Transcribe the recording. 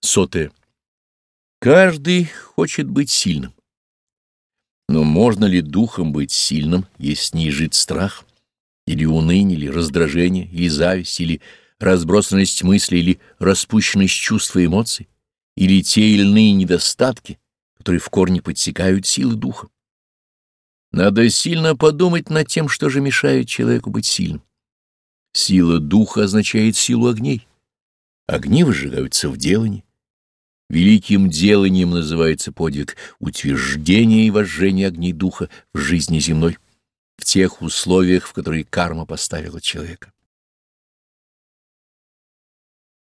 Сотое. Каждый хочет быть сильным. Но можно ли духом быть сильным, если не жит страх, или уныние, или раздражение, или зависть, или разбросанность мыслей, или распущенность чувств и эмоций, или те или иные недостатки, которые в корне подсекают силы духа? Надо сильно подумать над тем, что же мешает человеку быть сильным. Сила духа означает силу огней. Огни выжигаются в делании. Великим деланием называется подвиг утверждения и вожжения огней духа в жизни земной, в тех условиях, в которые карма поставила человека.